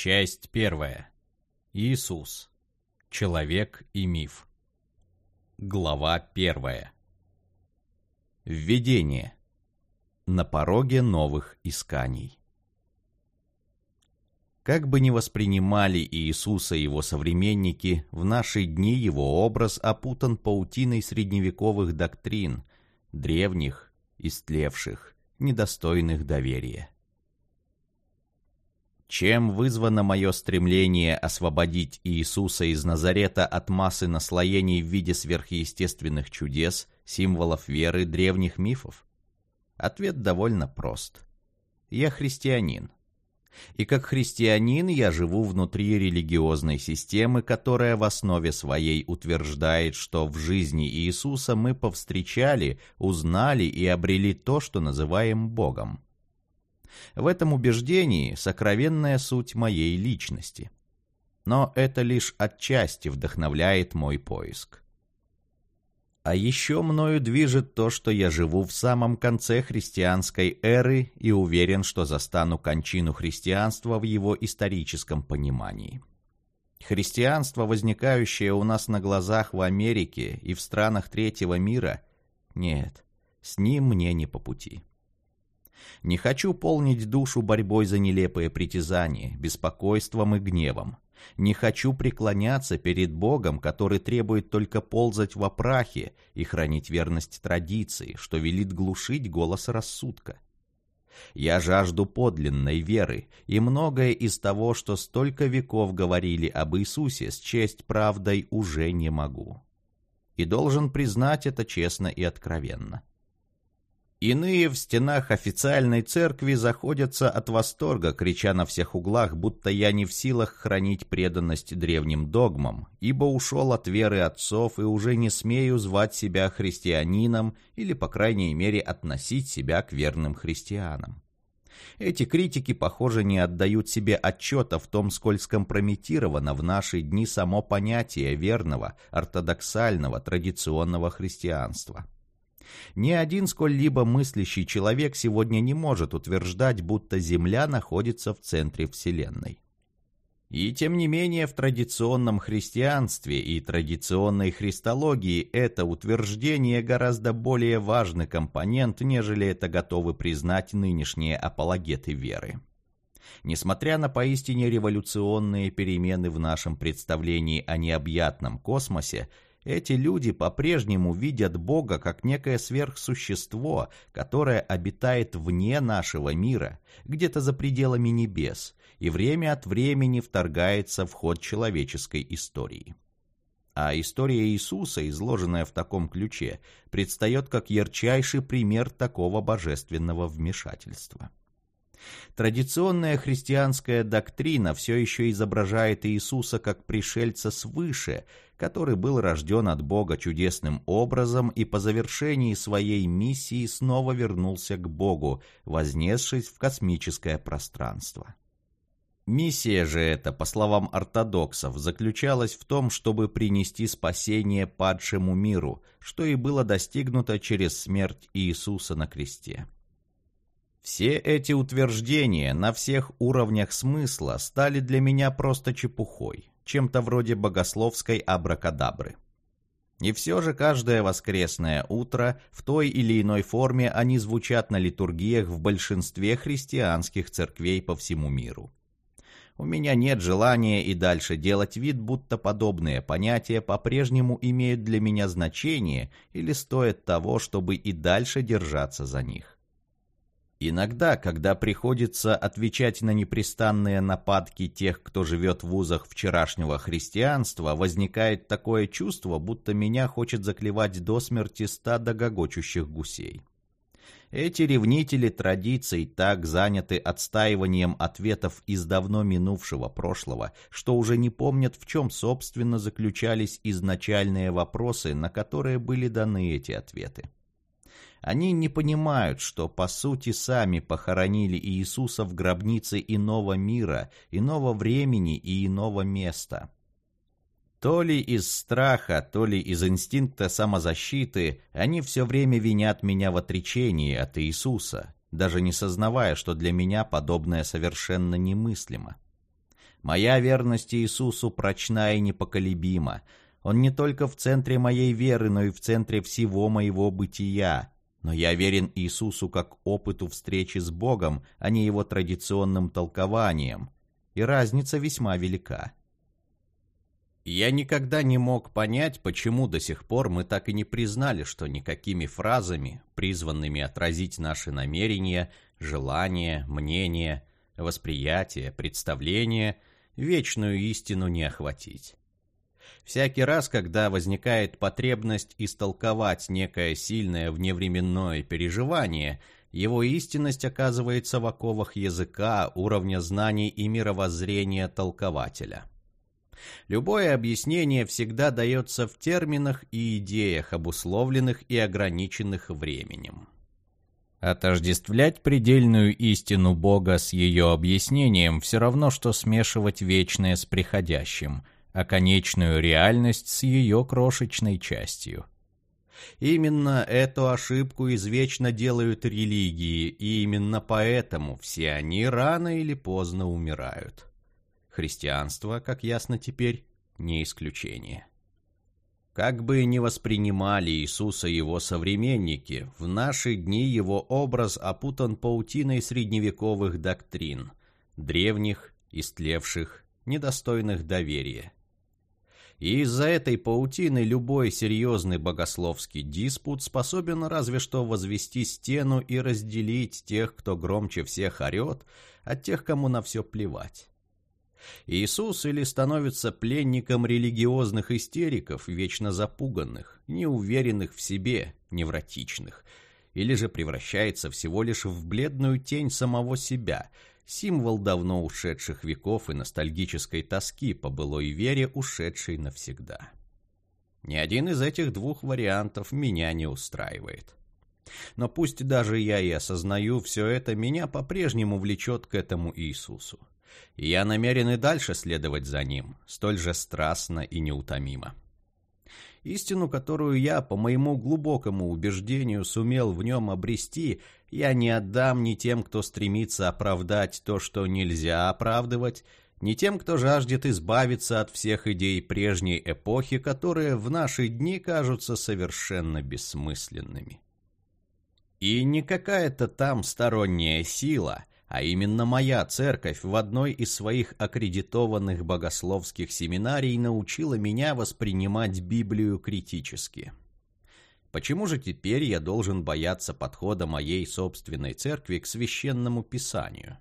Часть первая. Иисус. Человек и миф. Глава первая. Введение. На пороге новых исканий. Как бы ни воспринимали Иисуса его современники, в наши дни его образ опутан паутиной средневековых доктрин, древних, истлевших, недостойных доверия. Чем вызвано мое стремление освободить Иисуса из Назарета от массы наслоений в виде сверхъестественных чудес, символов веры древних мифов? Ответ довольно прост. Я христианин. И как христианин я живу внутри религиозной системы, которая в основе своей утверждает, что в жизни Иисуса мы повстречали, узнали и обрели то, что называем Богом. В этом убеждении сокровенная суть моей личности. Но это лишь отчасти вдохновляет мой поиск. А еще мною движет то, что я живу в самом конце христианской эры и уверен, что застану кончину христианства в его историческом понимании. Христианство, возникающее у нас на глазах в Америке и в странах третьего мира, нет, с ним мне не по пути. Не хочу полнить душу борьбой за нелепые притязания, беспокойством и гневом. Не хочу преклоняться перед Богом, который требует только ползать в опрахе и хранить верность традиции, что велит глушить голос рассудка. Я жажду подлинной веры, и многое из того, что столько веков говорили об Иисусе, с честь правдой уже не могу. И должен признать это честно и откровенно. Иные в стенах официальной церкви заходятся от восторга, крича на всех углах, будто я не в силах хранить преданность древним догмам, ибо ушел от веры отцов и уже не смею звать себя христианином или, по крайней мере, относить себя к верным христианам. Эти критики, похоже, не отдают себе отчета в том, сколь скомпрометировано в наши дни само понятие верного, ортодоксального, традиционного христианства. Ни один сколь-либо мыслящий человек сегодня не может утверждать, будто Земля находится в центре Вселенной. И тем не менее в традиционном христианстве и традиционной христологии это утверждение гораздо более важный компонент, нежели это готовы признать нынешние апологеты веры. Несмотря на поистине революционные перемены в нашем представлении о необъятном космосе, эти люди по-прежнему видят Бога как некое сверхсущество, которое обитает вне нашего мира, где-то за пределами небес, и время от времени вторгается в ход человеческой истории. А история Иисуса, изложенная в таком ключе, предстает как ярчайший пример такого божественного вмешательства. Традиционная христианская доктрина все еще изображает Иисуса как пришельца свыше, который был рожден от Бога чудесным образом и по завершении своей миссии снова вернулся к Богу, вознесшись в космическое пространство. Миссия же эта, по словам ортодоксов, заключалась в том, чтобы принести спасение падшему миру, что и было достигнуто через смерть Иисуса на кресте. Все эти утверждения на всех уровнях смысла стали для меня просто чепухой, чем-то вроде богословской абракадабры. И все же каждое воскресное утро в той или иной форме они звучат на литургиях в большинстве христианских церквей по всему миру. У меня нет желания и дальше делать вид, будто подобные понятия по-прежнему имеют для меня значение или стоят того, чтобы и дальше держаться за них. Иногда, когда приходится отвечать на непрестанные нападки тех, кто живет в вузах вчерашнего христианства, возникает такое чувство, будто меня хочет заклевать до смерти стадо гогочущих гусей. Эти ревнители традиций так заняты отстаиванием ответов из давно минувшего прошлого, что уже не помнят, в чем, собственно, заключались изначальные вопросы, на которые были даны эти ответы. Они не понимают, что по сути сами похоронили Иисуса в гробнице иного мира, иного времени и иного места. То ли из страха, то ли из инстинкта самозащиты они все время винят меня в отречении от Иисуса, даже не сознавая, что для меня подобное совершенно немыслимо. Моя верность Иисусу прочна и непоколебима. Он не только в центре моей веры, но и в центре всего моего бытия. Но я верен Иисусу как опыту встречи с Богом, а не его традиционным толкованием. И разница весьма велика. Я никогда не мог понять, почему до сих пор мы так и не признали, что никакими фразами, призванными отразить наши намерения, желания, мнения, восприятие, представление, вечную истину не охватить. Всякий раз, когда возникает потребность истолковать некое сильное вневременное переживание, его истинность оказывается в оковах языка, уровня знаний и мировоззрения толкователя. Любое объяснение всегда дается в терминах и идеях, обусловленных и ограниченных временем. Отождествлять предельную истину Бога с ее объяснением все равно, что смешивать вечное с приходящим, а конечную реальность с ее крошечной частью. Именно эту ошибку извечно делают религии, и именно поэтому все они рано или поздно умирают. Христианство, как ясно теперь, не исключение. Как бы ни воспринимали Иисуса его современники, в наши дни его образ опутан паутиной средневековых доктрин, древних, истлевших, недостойных доверия. И из-за этой паутины любой серьезный богословский диспут способен разве что возвести стену и разделить тех, кто громче всех орет, от тех, кому на все плевать. Иисус или становится пленником религиозных истериков, вечно запуганных, неуверенных в себе, невротичных, или же превращается всего лишь в бледную тень самого себя, символ давно ушедших веков и ностальгической тоски по былой вере, ушедшей навсегда. Ни один из этих двух вариантов меня не устраивает. Но пусть даже я и осознаю все это, меня по-прежнему влечет к этому Иисусу и я намерен и дальше следовать за ним, столь же страстно и неутомимо. Истину, которую я, по моему глубокому убеждению, сумел в нем обрести, я не отдам ни тем, кто стремится оправдать то, что нельзя оправдывать, ни тем, кто жаждет избавиться от всех идей прежней эпохи, которые в наши дни кажутся совершенно бессмысленными. И не какая-то там сторонняя сила, а именно моя церковь в одной из своих аккредитованных богословских семинарий научила меня воспринимать Библию критически. Почему же теперь я должен бояться подхода моей собственной церкви к священному писанию?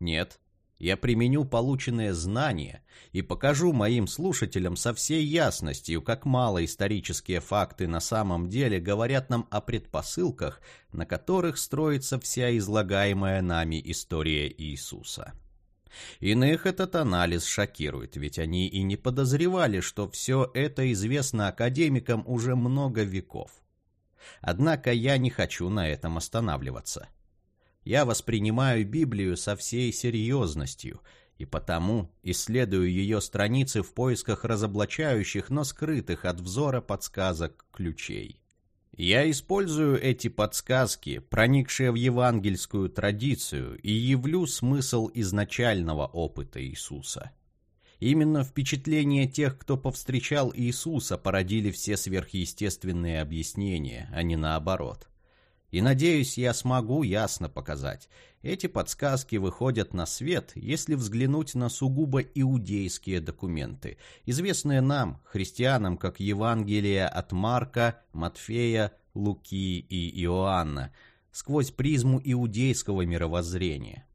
Нет, я применю полученные знания и покажу моим слушателям со всей ясностью, как мало исторические факты на самом деле говорят нам о предпосылках, на которых строится вся излагаемая нами история Иисуса. Иных этот анализ шокирует, ведь они и не подозревали, что все это известно академикам уже много веков. Однако я не хочу на этом останавливаться – я воспринимаю Библию со всей серьезностью, и потому исследую ее страницы в поисках разоблачающих, но скрытых от взора подсказок ключей. Я использую эти подсказки, проникшие в евангельскую традицию, и явлю смысл изначального опыта Иисуса. Именно впечатления тех, кто повстречал Иисуса, породили все сверхъестественные объяснения, а не наоборот. И надеюсь, я смогу ясно показать. Эти подсказки выходят на свет, если взглянуть на сугубо иудейские документы, известные нам, христианам, как Евангелие от Марка, Матфея, Луки и Иоанна, сквозь призму иудейского мировоззрения.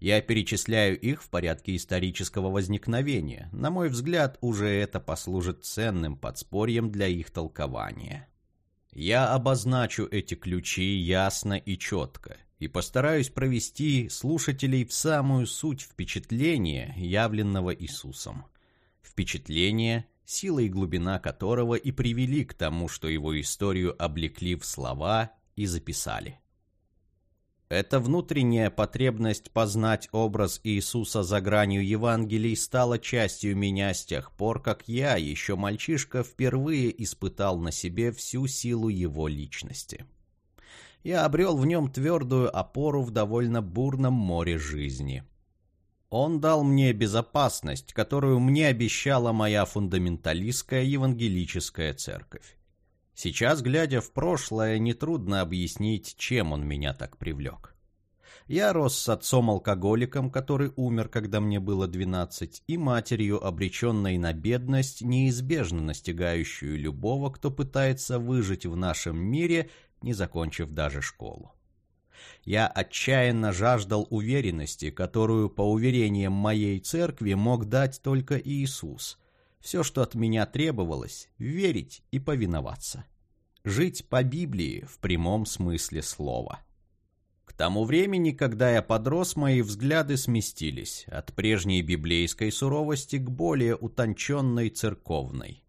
Я перечисляю их в порядке исторического возникновения. На мой взгляд, уже это послужит ценным подспорьем для их толкования. Я обозначу эти ключи ясно и четко и постараюсь провести слушателей в самую суть впечатления, явленного Иисусом. Впечатление, сила и глубина которого и привели к тому, что его историю облекли в слова и записали. Эта внутренняя потребность познать образ Иисуса за гранью Евангелий стала частью меня с тех пор, как я, еще мальчишка, впервые испытал на себе всю силу его личности. Я обрел в нем твердую опору в довольно бурном море жизни. Он дал мне безопасность, которую мне обещала моя фундаменталистская евангелическая церковь. Сейчас, глядя в прошлое, нетрудно объяснить, чем он меня так привлек. Я рос с отцом-алкоголиком, который умер, когда мне было 12, и матерью, обреченной на бедность, неизбежно настигающую любого, кто пытается выжить в нашем мире, не закончив даже школу. Я отчаянно жаждал уверенности, которую, по уверениям моей церкви, мог дать только Иисус. Все, что от меня требовалось – верить и повиноваться. Жить по Библии в прямом смысле слова. К тому времени, когда я подрос, мои взгляды сместились от прежней библейской суровости к более утонченной церковной.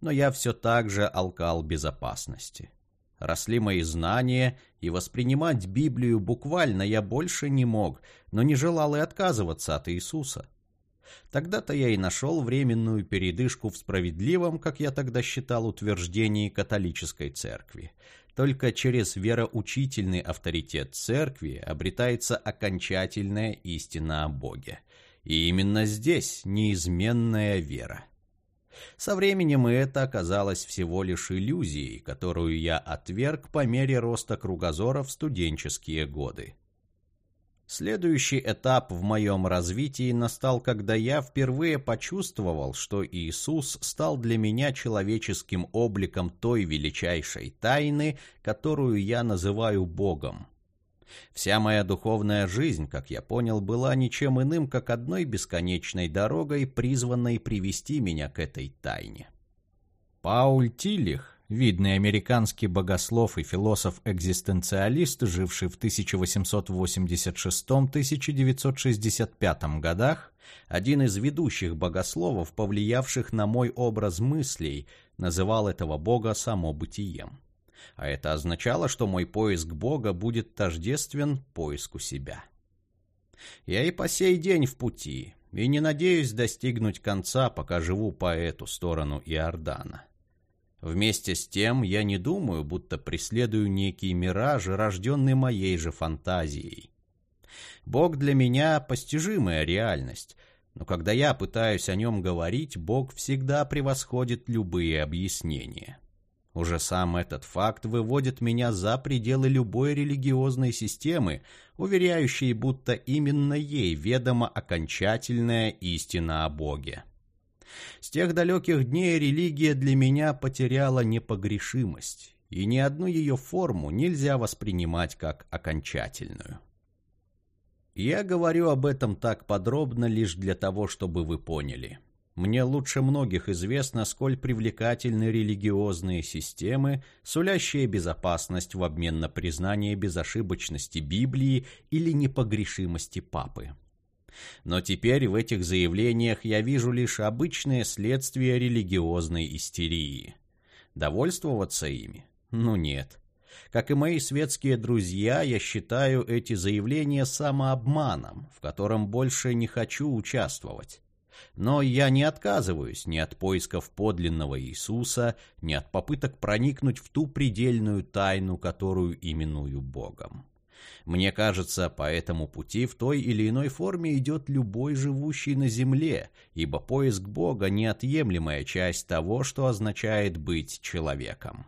Но я все так же алкал безопасности росли мои знания, и воспринимать Библию буквально я больше не мог, но не желал и отказываться от Иисуса. Тогда-то я и нашел временную передышку в справедливом, как я тогда считал, утверждении католической церкви. Только через вероучительный авторитет церкви обретается окончательная истина о Боге. И именно здесь неизменная вера. Со временем и это оказалось всего лишь иллюзией, которую я отверг по мере роста кругозора в студенческие годы. Следующий этап в моем развитии настал, когда я впервые почувствовал, что Иисус стал для меня человеческим обликом той величайшей тайны, которую я называю Богом. Вся моя духовная жизнь, как я понял, была ничем иным, как одной бесконечной дорогой, призванной привести меня к этой тайне. Пауль Тиллих, видный американский богослов и философ-экзистенциалист, живший в 1886-1965 годах, один из ведущих богословов, повлиявших на мой образ мыслей, называл этого бога само бытием а это означало, что мой поиск Бога будет тождествен поиску себя. Я и по сей день в пути, и не надеюсь достигнуть конца, пока живу по эту сторону Иордана. Вместе с тем я не думаю, будто преследую некий мираж, рожденный моей же фантазией. Бог для меня – постижимая реальность, но когда я пытаюсь о нем говорить, Бог всегда превосходит любые объяснения. Уже сам этот факт выводит меня за пределы любой религиозной системы, уверяющей, будто именно ей ведома окончательная истина о Боге. С тех далеких дней религия для меня потеряла непогрешимость, и ни одну ее форму нельзя воспринимать как окончательную. Я говорю об этом так подробно лишь для того, чтобы вы поняли – мне лучше многих известно, сколь привлекательны религиозные системы, сулящие безопасность в обмен на признание безошибочности Библии или непогрешимости Папы. Но теперь в этих заявлениях я вижу лишь обычные следствия религиозной истерии. Довольствоваться ими? Ну нет. Как и мои светские друзья, я считаю эти заявления самообманом, в котором больше не хочу участвовать. Но я не отказываюсь ни от поисков подлинного Иисуса, ни от попыток проникнуть в ту предельную тайну, которую именую Богом. Мне кажется, по этому пути в той или иной форме идет любой живущий на земле, ибо поиск Бога – неотъемлемая часть того, что означает быть человеком.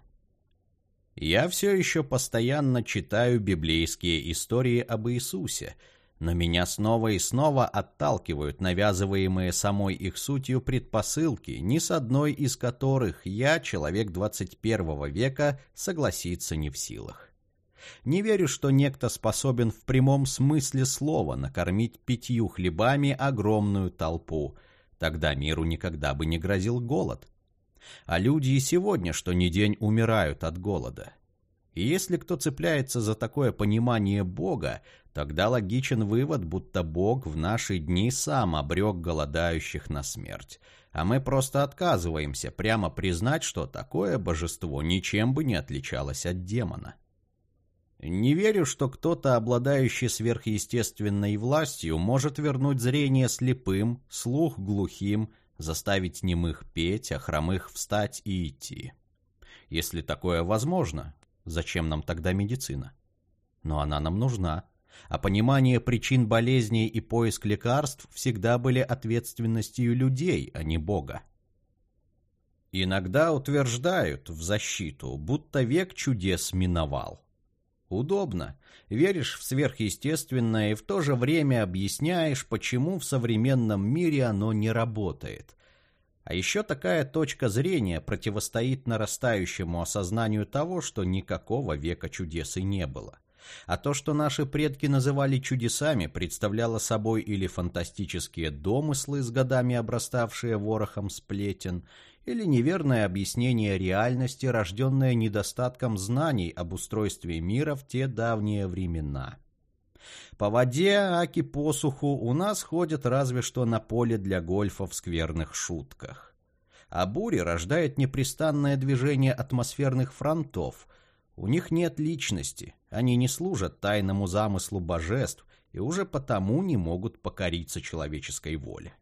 Я все еще постоянно читаю библейские истории об Иисусе – но меня снова и снова отталкивают навязываемые самой их сутью предпосылки, ни с одной из которых я, человек 21 века, согласиться не в силах. Не верю, что некто способен в прямом смысле слова накормить пятью хлебами огромную толпу. Тогда миру никогда бы не грозил голод. А люди и сегодня, что ни день, умирают от голода. И если кто цепляется за такое понимание Бога, тогда логичен вывод, будто Бог в наши дни сам обрек голодающих на смерть. А мы просто отказываемся прямо признать, что такое божество ничем бы не отличалось от демона. Не верю, что кто-то, обладающий сверхъестественной властью, может вернуть зрение слепым, слух глухим, заставить немых петь, а хромых встать и идти. Если такое возможно, Зачем нам тогда медицина? Но она нам нужна. а понимание причин болезней и поиск лекарств всегда были ответственностью людей, а не Бога. Иногда утверждают в защиту, будто век чудес миновал. Удобно. Веришь в сверхъестественное и в то же время объясняешь, почему в современном мире оно не работает. А еще такая точка зрения противостоит нарастающему осознанию того, что никакого века чудес и не было. А то, что наши предки называли чудесами, представляло собой или фантастические домыслы, с годами обраставшие ворохом сплетен, или неверное объяснение реальности, рожденное недостатком знаний об устройстве мира в те давние времена. По воде, аки посуху, у нас ходят разве что на поле для гольфа в скверных шутках. А бури рождает непрестанное движение атмосферных фронтов. У них нет личности, они не служат тайному замыслу божеств и уже потому не могут покориться человеческой воле.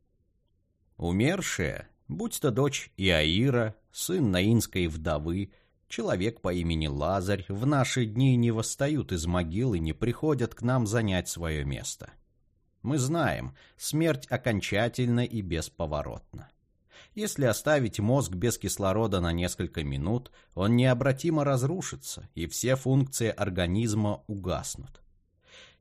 Умершие, будь то дочь Иаира, сын наинской вдовы, человек по имени Лазарь, в наши дни не восстают из могил и не приходят к нам занять свое место. Мы знаем, смерть окончательна и бесповоротна. Если оставить мозг без кислорода на несколько минут, он необратимо разрушится, и все функции организма угаснут.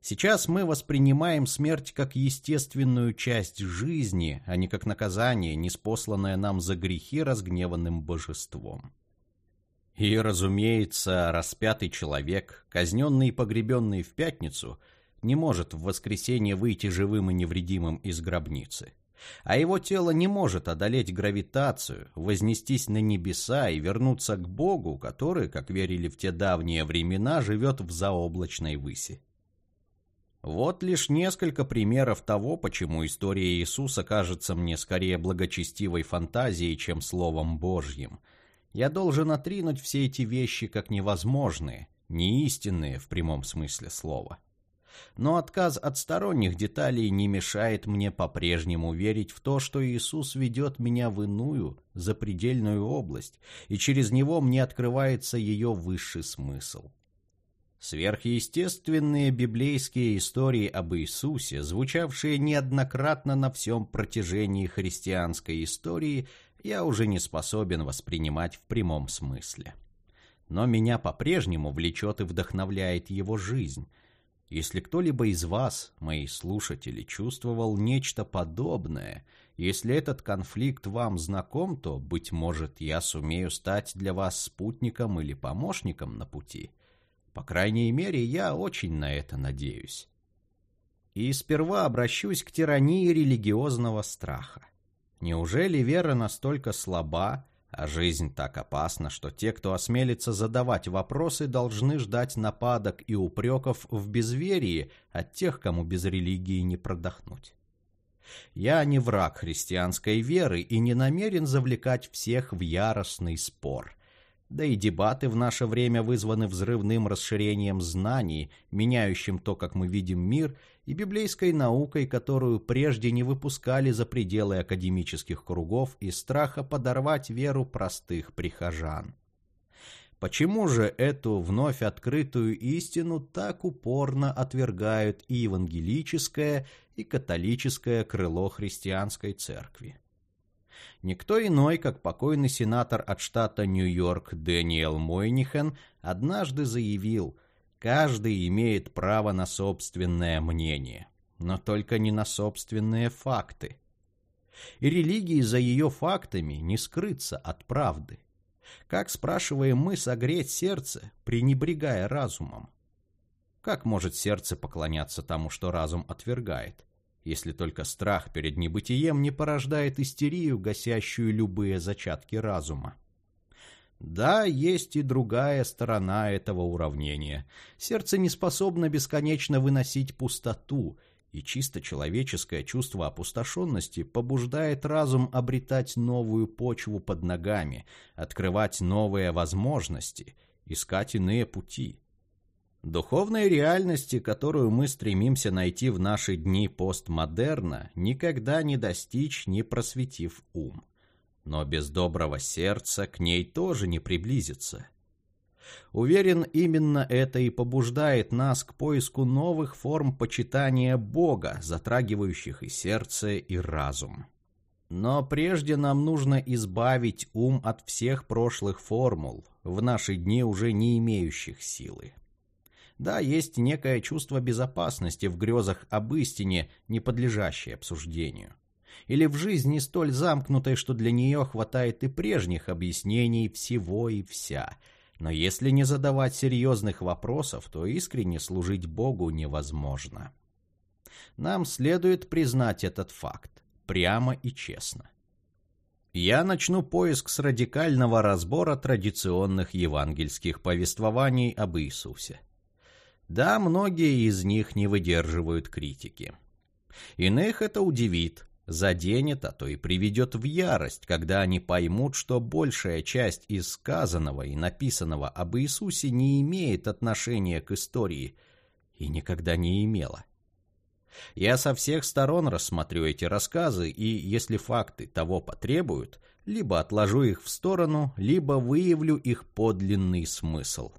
Сейчас мы воспринимаем смерть как естественную часть жизни, а не как наказание, неспосланное нам за грехи разгневанным божеством. И, разумеется, распятый человек, казненный и погребенный в пятницу, не может в воскресенье выйти живым и невредимым из гробницы. А его тело не может одолеть гравитацию, вознестись на небеса и вернуться к Богу, который, как верили в те давние времена, живет в заоблачной выси. Вот лишь несколько примеров того, почему история Иисуса кажется мне скорее благочестивой фантазией, чем Словом Божьим. Я должен отринуть все эти вещи как невозможные, неистинные в прямом смысле слова. Но отказ от сторонних деталей не мешает мне по-прежнему верить в то, что Иисус ведет меня в иную, запредельную область, и через него мне открывается ее высший смысл. Сверхъестественные библейские истории об Иисусе, звучавшие неоднократно на всем протяжении христианской истории, я уже не способен воспринимать в прямом смысле. Но меня по-прежнему влечет и вдохновляет его жизнь. Если кто-либо из вас, мои слушатели, чувствовал нечто подобное, если этот конфликт вам знаком, то, быть может, я сумею стать для вас спутником или помощником на пути – по крайней мере, я очень на это надеюсь. И сперва обращусь к тирании религиозного страха. Неужели вера настолько слаба, а жизнь так опасна, что те, кто осмелится задавать вопросы, должны ждать нападок и упреков в безверии от тех, кому без религии не продохнуть? Я не враг христианской веры и не намерен завлекать всех в яростный спор – да и дебаты в наше время вызваны взрывным расширением знаний, меняющим то, как мы видим мир, и библейской наукой, которую прежде не выпускали за пределы академических кругов из страха подорвать веру простых прихожан. Почему же эту вновь открытую истину так упорно отвергают и евангелическое, и католическое крыло христианской церкви? Никто иной, как покойный сенатор от штата Нью-Йорк Дэниел Мойнихен, однажды заявил, каждый имеет право на собственное мнение, но только не на собственные факты. И религии за ее фактами не скрыться от правды. Как, спрашиваем мы, согреть сердце, пренебрегая разумом? Как может сердце поклоняться тому, что разум отвергает? Если только страх перед небытием не порождает истерию, гасящую любые зачатки разума. Да, есть и другая сторона этого уравнения. Сердце не способно бесконечно выносить пустоту, и чисто человеческое чувство опустошенности побуждает разум обретать новую почву под ногами, открывать новые возможности, искать иные пути. Духовной реальности, которую мы стремимся найти в наши дни постмодерна, никогда не достичь, не просветив ум. Но без доброго сердца к ней тоже не приблизиться. Уверен, именно это и побуждает нас к поиску новых форм почитания Бога, затрагивающих и сердце, и разум. Но прежде нам нужно избавить ум от всех прошлых формул, в наши дни уже не имеющих силы. Да, есть некое чувство безопасности в грезах об истине, не подлежащей обсуждению. Или в жизни столь замкнутой, что для нее хватает и прежних объяснений всего и вся. Но если не задавать серьезных вопросов, то искренне служить Богу невозможно. Нам следует признать этот факт прямо и честно. Я начну поиск с радикального разбора традиционных евангельских повествований об Иисусе. Да, многие из них не выдерживают критики. Иных это удивит, заденет, а то и приведет в ярость, когда они поймут, что большая часть из сказанного и написанного об Иисусе не имеет отношения к истории и никогда не имела. Я со всех сторон рассмотрю эти рассказы и, если факты того потребуют, либо отложу их в сторону, либо выявлю их подлинный смысл.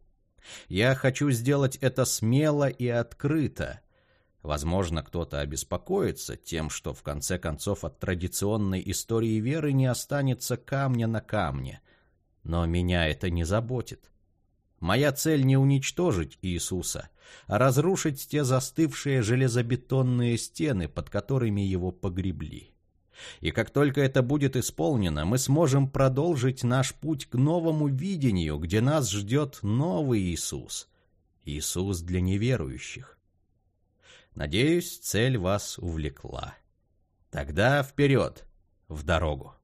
Я хочу сделать это смело и открыто. Возможно, кто-то обеспокоится тем, что в конце концов от традиционной истории веры не останется камня на камне. Но меня это не заботит. Моя цель не уничтожить Иисуса, а разрушить те застывшие железобетонные стены, под которыми его погребли. И как только это будет исполнено, мы сможем продолжить наш путь к новому видению, где нас ждет новый Иисус. Иисус для неверующих. Надеюсь, цель вас увлекла. Тогда вперед, в дорогу.